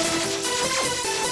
うん。